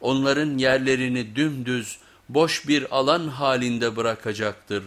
onların yerlerini dümdüz boş bir alan halinde bırakacaktır.